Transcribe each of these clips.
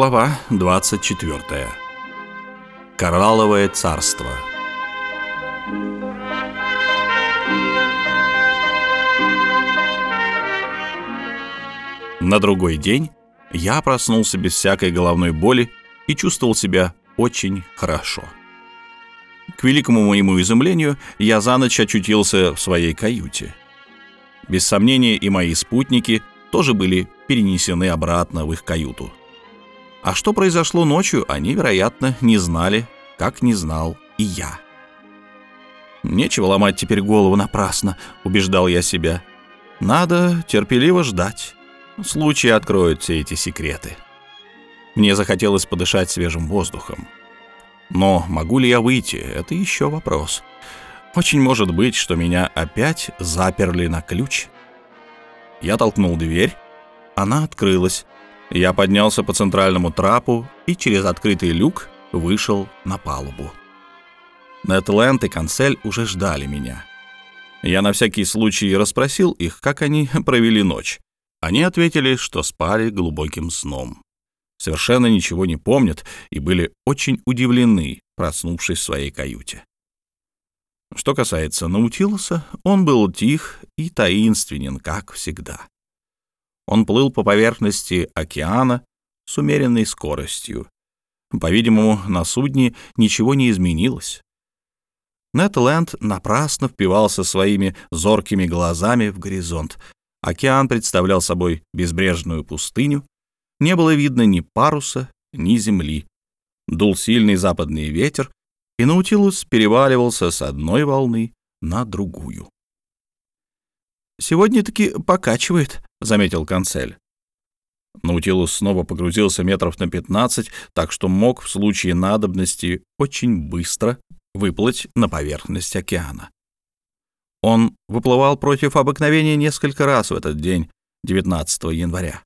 Глава 24. Коралловое царство. На другой день я проснулся без всякой головной боли и чувствовал себя очень хорошо. К великому моему изумлению, я за ночь очутился в своей каюте. Без сомнения, и мои спутники тоже были перенесены обратно в их каюту. А что произошло ночью, они, вероятно, не знали, как не знал и я. «Нечего ломать теперь голову напрасно», — убеждал я себя. «Надо терпеливо ждать. Случай откроет все эти секреты». Мне захотелось подышать свежим воздухом. Но могу ли я выйти, это еще вопрос. Очень может быть, что меня опять заперли на ключ. Я толкнул дверь, она открылась. Я поднялся по центральному трапу и через открытый люк вышел на палубу. Нетленд и Канцель уже ждали меня. Я на всякий случай расспросил их, как они провели ночь. Они ответили, что спали глубоким сном. Совершенно ничего не помнят и были очень удивлены, проснувшись в своей каюте. Что касается Наутилуса, он был тих и таинственен, как всегда. Он плыл по поверхности океана с умеренной скоростью. По-видимому, на судне ничего не изменилось. Нетленд напрасно впивался своими зоркими глазами в горизонт. Океан представлял собой безбрежную пустыню. Не было видно ни паруса, ни земли. Дул сильный западный ветер, и Наутилус переваливался с одной волны на другую. «Сегодня-таки покачивает», — заметил канцель. Наутилус снова погрузился метров на 15, так что мог в случае надобности очень быстро выплыть на поверхность океана. Он выплывал против обыкновения несколько раз в этот день, 19 января.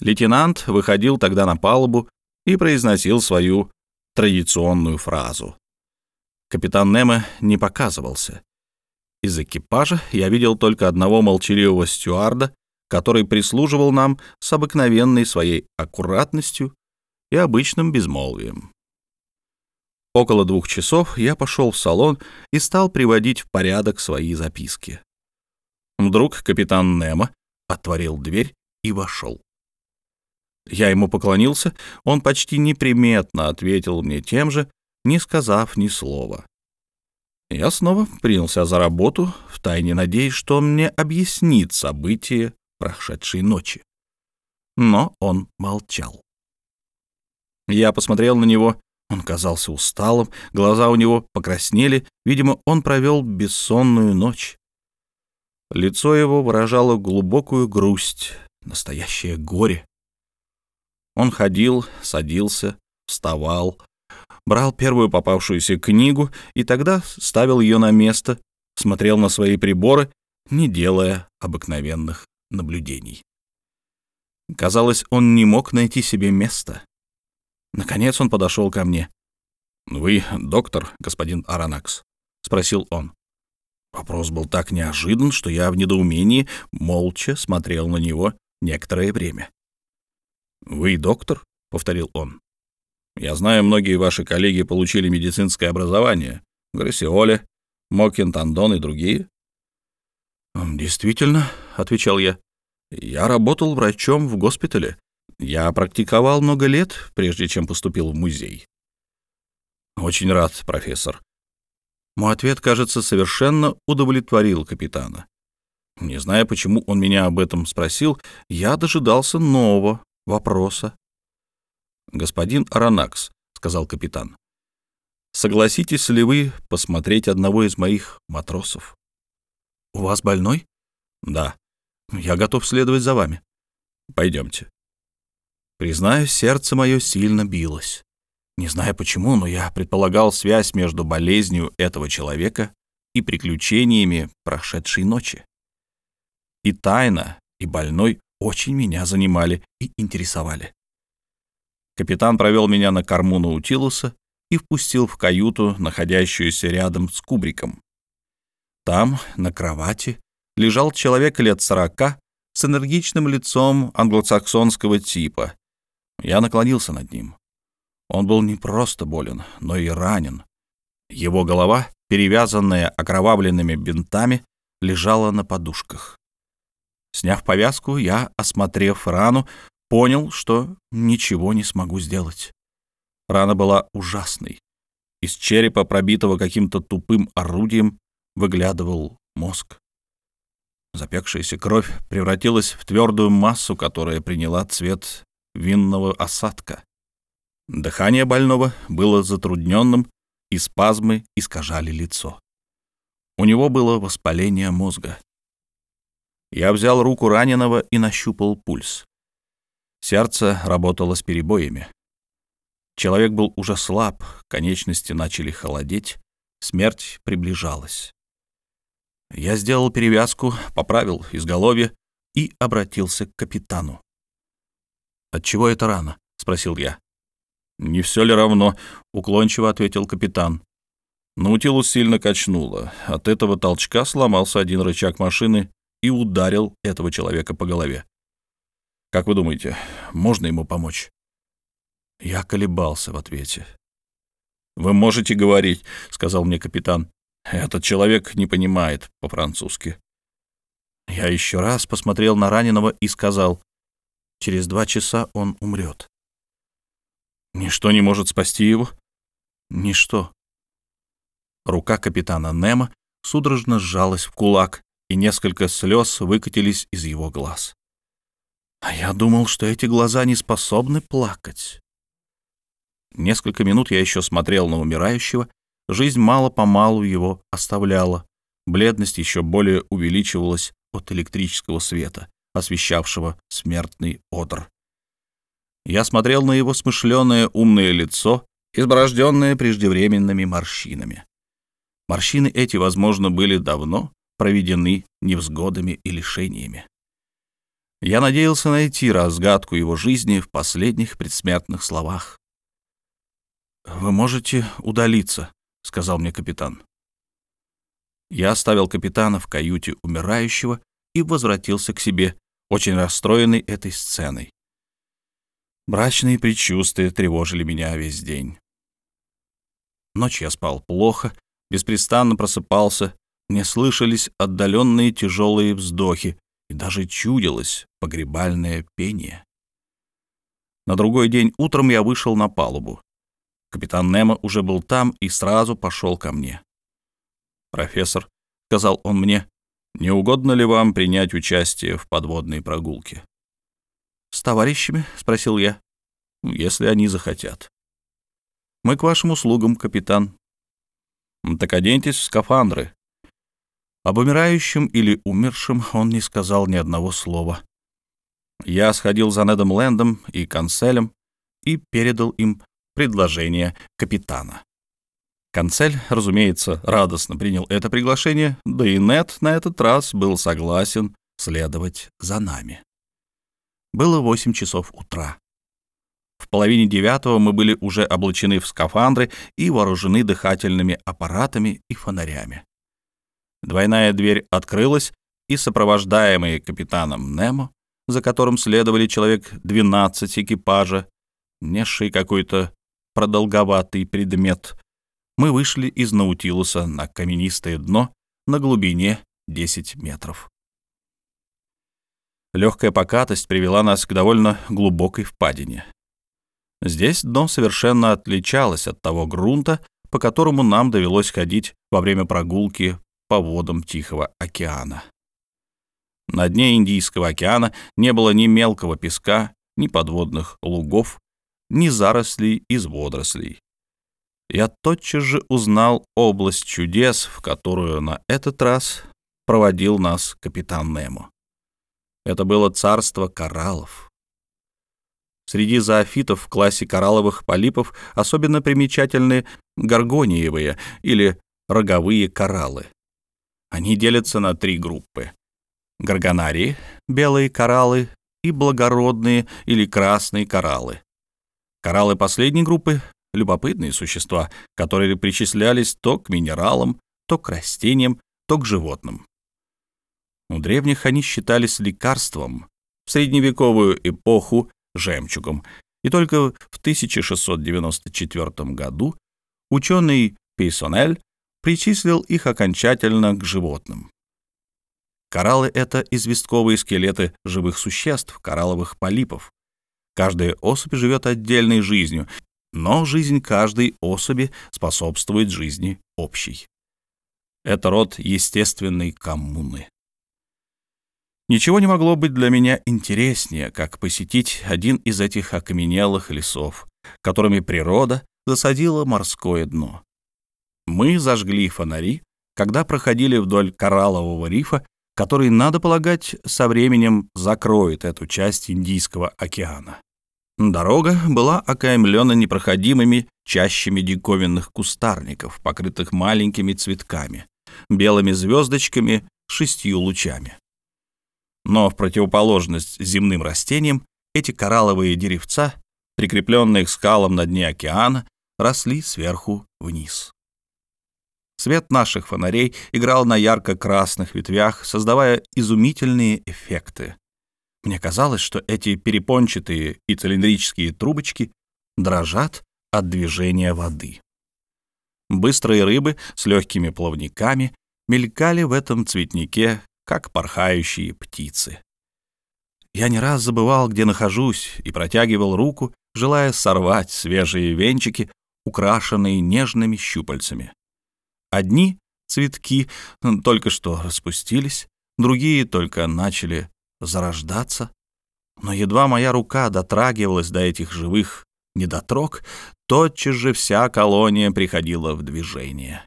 Лейтенант выходил тогда на палубу и произносил свою традиционную фразу. Капитан Немо не показывался. Из экипажа я видел только одного молчаливого стюарда, который прислуживал нам с обыкновенной своей аккуратностью и обычным безмолвием. Около двух часов я пошел в салон и стал приводить в порядок свои записки. Вдруг капитан Немо отворил дверь и вошел. Я ему поклонился, он почти неприметно ответил мне тем же, не сказав ни слова. Я снова принялся за работу, втайне надеясь, что он мне объяснит события прошедшей ночи. Но он молчал. Я посмотрел на него, он казался усталым, глаза у него покраснели, видимо, он провел бессонную ночь. Лицо его выражало глубокую грусть, настоящее горе. Он ходил, садился, вставал, брал первую попавшуюся книгу и тогда ставил ее на место, смотрел на свои приборы, не делая обыкновенных наблюдений. Казалось, он не мог найти себе места. Наконец он подошел ко мне. «Вы доктор, господин Аранакс?» — спросил он. Вопрос был так неожидан, что я в недоумении молча смотрел на него некоторое время. «Вы доктор?» — повторил он. «Я знаю, многие ваши коллеги получили медицинское образование. Грассиоле, Мокин-Тандон и другие». «Действительно», — отвечал я. «Я работал врачом в госпитале. Я практиковал много лет, прежде чем поступил в музей». «Очень рад, профессор». Мой ответ, кажется, совершенно удовлетворил капитана. Не зная, почему он меня об этом спросил, я дожидался нового вопроса. «Господин Аронакс», — сказал капитан, — «согласитесь ли вы посмотреть одного из моих матросов?» «У вас больной?» «Да. Я готов следовать за вами. Пойдемте». Признаю, сердце мое сильно билось. Не знаю почему, но я предполагал связь между болезнью этого человека и приключениями прошедшей ночи. И тайна, и больной очень меня занимали и интересовали. Капитан провел меня на корму Наутилуса и впустил в каюту, находящуюся рядом с кубриком. Там, на кровати, лежал человек лет сорока с энергичным лицом англосаксонского типа. Я наклонился над ним. Он был не просто болен, но и ранен. Его голова, перевязанная окровавленными бинтами, лежала на подушках. Сняв повязку, я, осмотрев рану, понял, что ничего не смогу сделать. Рана была ужасной. Из черепа, пробитого каким-то тупым орудием, выглядывал мозг. Запекшаяся кровь превратилась в твердую массу, которая приняла цвет винного осадка. Дыхание больного было затрудненным, и спазмы искажали лицо. У него было воспаление мозга. Я взял руку раненого и нащупал пульс. Сердце работало с перебоями. Человек был уже слаб, конечности начали холодеть, смерть приближалась. Я сделал перевязку, поправил изголовье и обратился к капитану. «От чего это рано?» — спросил я. «Не все ли равно?» — уклончиво ответил капитан. Наутилус сильно качнуло. От этого толчка сломался один рычаг машины и ударил этого человека по голове. «Как вы думаете, можно ему помочь?» Я колебался в ответе. «Вы можете говорить», — сказал мне капитан. «Этот человек не понимает по-французски». Я еще раз посмотрел на раненого и сказал, «Через два часа он умрет». «Ничто не может спасти его?» «Ничто». Рука капитана Немо судорожно сжалась в кулак, и несколько слез выкатились из его глаз. А я думал, что эти глаза не способны плакать. Несколько минут я еще смотрел на умирающего. Жизнь мало-помалу его оставляла. Бледность еще более увеличивалась от электрического света, освещавшего смертный одр. Я смотрел на его смышленое умное лицо, изборожденное преждевременными морщинами. Морщины эти, возможно, были давно проведены невзгодами и лишениями. Я надеялся найти разгадку его жизни в последних предсмертных словах. «Вы можете удалиться», — сказал мне капитан. Я оставил капитана в каюте умирающего и возвратился к себе, очень расстроенный этой сценой. Брачные предчувствия тревожили меня весь день. Ночь я спал плохо, беспрестанно просыпался, мне слышались отдаленные тяжелые вздохи, и даже чудилось погребальное пение. На другой день утром я вышел на палубу. Капитан Немо уже был там и сразу пошел ко мне. «Профессор», — сказал он мне, — «не угодно ли вам принять участие в подводной прогулке?» «С товарищами?» — спросил я. «Если они захотят». «Мы к вашим услугам, капитан». «Так оденьтесь в скафандры». Об умирающем или умершем он не сказал ни одного слова. Я сходил за Недом Лэндом и Канцелем и передал им предложение капитана. Канцель, разумеется, радостно принял это приглашение, да и Нет на этот раз был согласен следовать за нами. Было восемь часов утра. В половине девятого мы были уже облачены в скафандры и вооружены дыхательными аппаратами и фонарями. Двойная дверь открылась, и сопровождаемые капитаном Немо, за которым следовали человек 12 экипажа, несший какой-то продолговатый предмет, мы вышли из Наутилуса на каменистое дно на глубине 10 метров. Легкая покатость привела нас к довольно глубокой впадине. Здесь дно совершенно отличалось от того грунта, по которому нам довелось ходить во время прогулки по водам Тихого океана. На дне Индийского океана не было ни мелкого песка, ни подводных лугов, ни зарослей из водорослей. Я тотчас же узнал область чудес, в которую на этот раз проводил нас капитан Немо. Это было царство кораллов. Среди зоофитов в классе коралловых полипов особенно примечательны горгониевые или роговые кораллы. Они делятся на три группы. Горгонарии — белые кораллы, и благородные или красные кораллы. Кораллы последней группы — любопытные существа, которые причислялись то к минералам, то к растениям, то к животным. У древних они считались лекарством, в средневековую эпоху — жемчугом, И только в 1694 году ученый Пейсонель причислил их окончательно к животным. Кораллы — это известковые скелеты живых существ, коралловых полипов. Каждая особь живет отдельной жизнью, но жизнь каждой особи способствует жизни общей. Это род естественной коммуны. Ничего не могло быть для меня интереснее, как посетить один из этих окаменелых лесов, которыми природа засадила морское дно. Мы зажгли фонари, когда проходили вдоль кораллового рифа, который, надо полагать, со временем закроет эту часть Индийского океана. Дорога была окаймлена непроходимыми чащами диковинных кустарников, покрытых маленькими цветками, белыми звездочками, шестью лучами. Но в противоположность земным растениям эти коралловые деревца, прикрепленные к скалам на дне океана, росли сверху вниз. Свет наших фонарей играл на ярко-красных ветвях, создавая изумительные эффекты. Мне казалось, что эти перепончатые и цилиндрические трубочки дрожат от движения воды. Быстрые рыбы с легкими плавниками мелькали в этом цветнике, как порхающие птицы. Я не раз забывал, где нахожусь, и протягивал руку, желая сорвать свежие венчики, украшенные нежными щупальцами. Одни цветки только что распустились, другие только начали зарождаться. Но едва моя рука дотрагивалась до этих живых недотрог, тотчас же вся колония приходила в движение.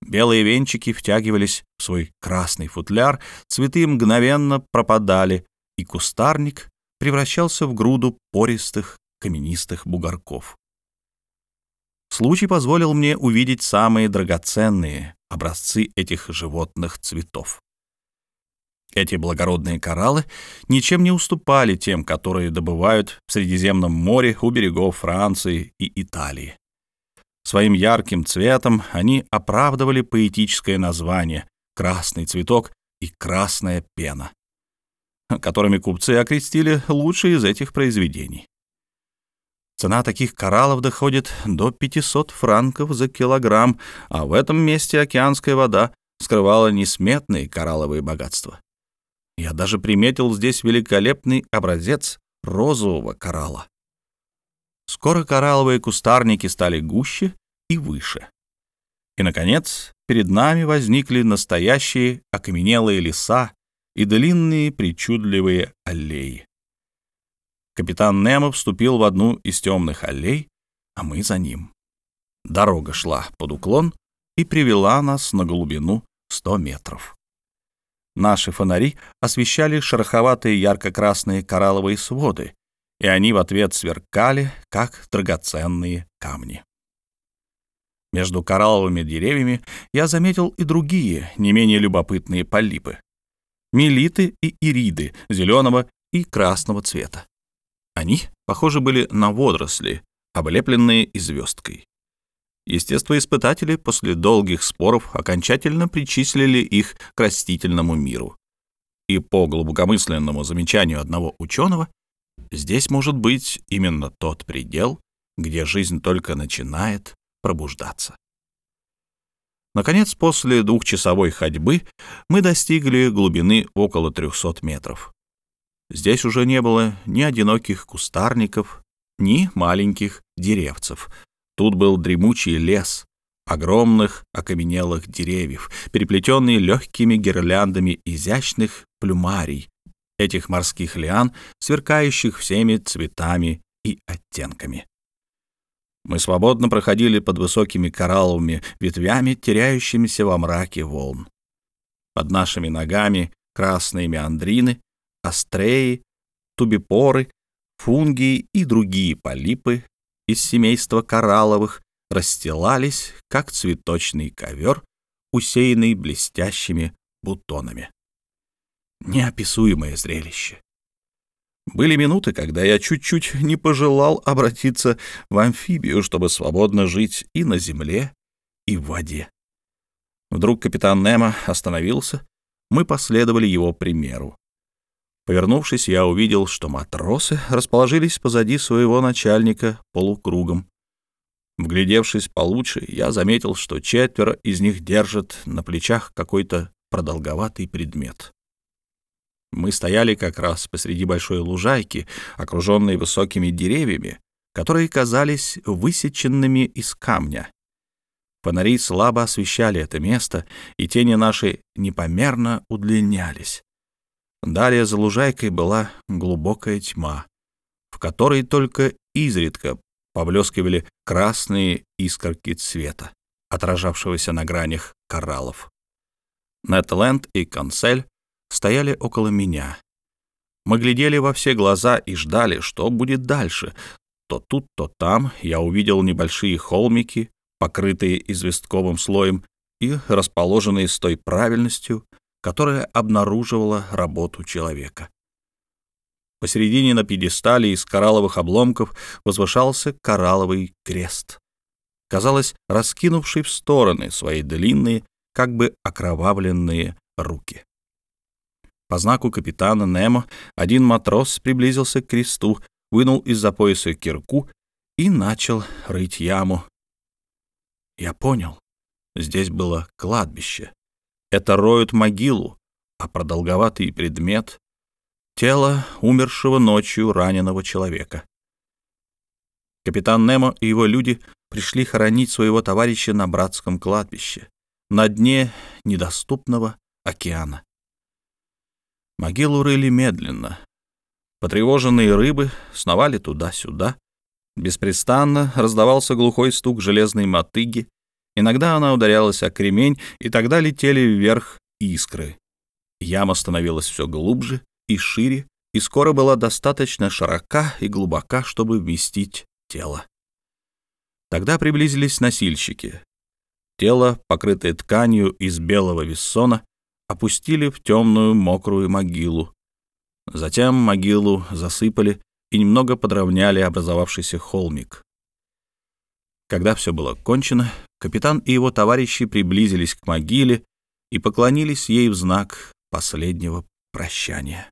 Белые венчики втягивались в свой красный футляр, цветы мгновенно пропадали, и кустарник превращался в груду пористых каменистых бугорков. Случай позволил мне увидеть самые драгоценные образцы этих животных цветов. Эти благородные кораллы ничем не уступали тем, которые добывают в Средиземном море у берегов Франции и Италии. Своим ярким цветом они оправдывали поэтическое название «красный цветок» и «красная пена», которыми купцы окрестили лучшие из этих произведений. Цена таких кораллов доходит до 500 франков за килограмм, а в этом месте океанская вода скрывала несметные коралловые богатства. Я даже приметил здесь великолепный образец розового коралла. Скоро коралловые кустарники стали гуще и выше. И, наконец, перед нами возникли настоящие окаменелые леса и длинные причудливые аллеи. Капитан Немо вступил в одну из темных аллей, а мы за ним. Дорога шла под уклон и привела нас на глубину 100 метров. Наши фонари освещали шероховатые ярко-красные коралловые своды, и они в ответ сверкали, как драгоценные камни. Между коралловыми деревьями я заметил и другие, не менее любопытные полипы. Мелиты и ириды зеленого и красного цвета. Они похожи были на водоросли, облепленные звездкой. Естествоиспытатели после долгих споров окончательно причислили их к растительному миру. И по глубокомысленному замечанию одного ученого, Здесь может быть именно тот предел, где жизнь только начинает пробуждаться. Наконец, после двухчасовой ходьбы мы достигли глубины около 300 метров. Здесь уже не было ни одиноких кустарников, ни маленьких деревцев. Тут был дремучий лес огромных окаменелых деревьев, переплетенный легкими гирляндами изящных плюмарий, этих морских лиан, сверкающих всеми цветами и оттенками. Мы свободно проходили под высокими коралловыми ветвями, теряющимися во мраке волн. Под нашими ногами красные меандрины, астреи, тубипоры, фунгии и другие полипы из семейства коралловых расстилались, как цветочный ковер, усеянный блестящими бутонами неописуемое зрелище. Были минуты, когда я чуть-чуть не пожелал обратиться в амфибию, чтобы свободно жить и на земле, и в воде. Вдруг капитан Немо остановился, мы последовали его примеру. Повернувшись, я увидел, что матросы расположились позади своего начальника полукругом. Вглядевшись получше, я заметил, что четверо из них держат на плечах какой-то продолговатый предмет. Мы стояли как раз посреди большой лужайки, окруженной высокими деревьями, которые казались высеченными из камня. Фонари слабо освещали это место, и тени наши непомерно удлинялись. Далее за лужайкой была глубокая тьма, в которой только изредка поблескивали красные искорки цвета, отражавшегося на гранях кораллов. Нетленд и Консель стояли около меня. Мы глядели во все глаза и ждали, что будет дальше. То тут, то там я увидел небольшие холмики, покрытые известковым слоем и расположенные с той правильностью, которая обнаруживала работу человека. Посередине на пьедестале из коралловых обломков возвышался коралловый крест, казалось, раскинувший в стороны свои длинные, как бы окровавленные руки. По знаку капитана Немо один матрос приблизился к кресту, вынул из-за пояса кирку и начал рыть яму. Я понял, здесь было кладбище. Это роют могилу, а продолговатый предмет — тело умершего ночью раненого человека. Капитан Немо и его люди пришли хоронить своего товарища на братском кладбище, на дне недоступного океана. Могилу рыли медленно. Потревоженные рыбы сновали туда-сюда. Беспрестанно раздавался глухой стук железной мотыги, Иногда она ударялась о кремень, и тогда летели вверх искры. Яма становилась все глубже и шире, и скоро была достаточно широка и глубока, чтобы вместить тело. Тогда приблизились носильщики. Тело, покрытое тканью из белого вессона, опустили в темную мокрую могилу. Затем могилу засыпали и немного подровняли образовавшийся холмик. Когда все было кончено, капитан и его товарищи приблизились к могиле и поклонились ей в знак последнего прощания.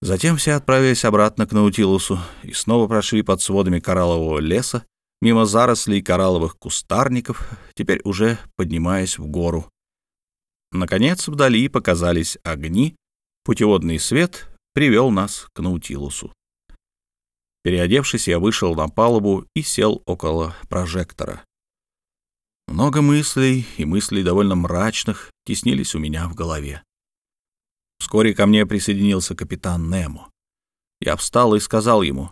Затем все отправились обратно к Наутилусу и снова прошли под сводами кораллового леса, мимо зарослей коралловых кустарников, теперь уже поднимаясь в гору. Наконец вдали показались огни, путеводный свет привел нас к Наутилусу. Переодевшись, я вышел на палубу и сел около прожектора. Много мыслей и мыслей довольно мрачных теснились у меня в голове. Вскоре ко мне присоединился капитан Немо. Я встал и сказал ему,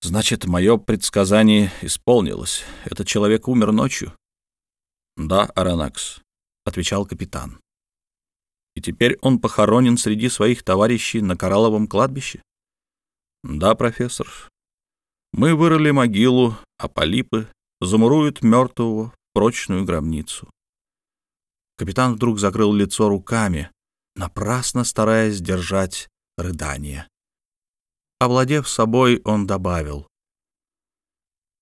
«Значит, мое предсказание исполнилось. Этот человек умер ночью?» «Да, Аронакс», — отвечал капитан. «И теперь он похоронен среди своих товарищей на коралловом кладбище?» Да, профессор. Мы вырыли могилу, а полипы замуруют мертвого в прочную гробницу. Капитан вдруг закрыл лицо руками, напрасно стараясь держать рыдание. Овладев собой, он добавил.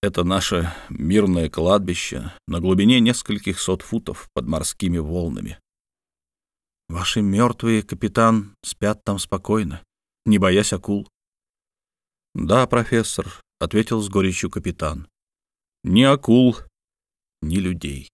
Это наше мирное кладбище на глубине нескольких сот футов под морскими волнами. Ваши мертвые, капитан, спят там спокойно, не боясь акул. «Да, профессор», — ответил с горечью капитан. «Ни акул, ни людей».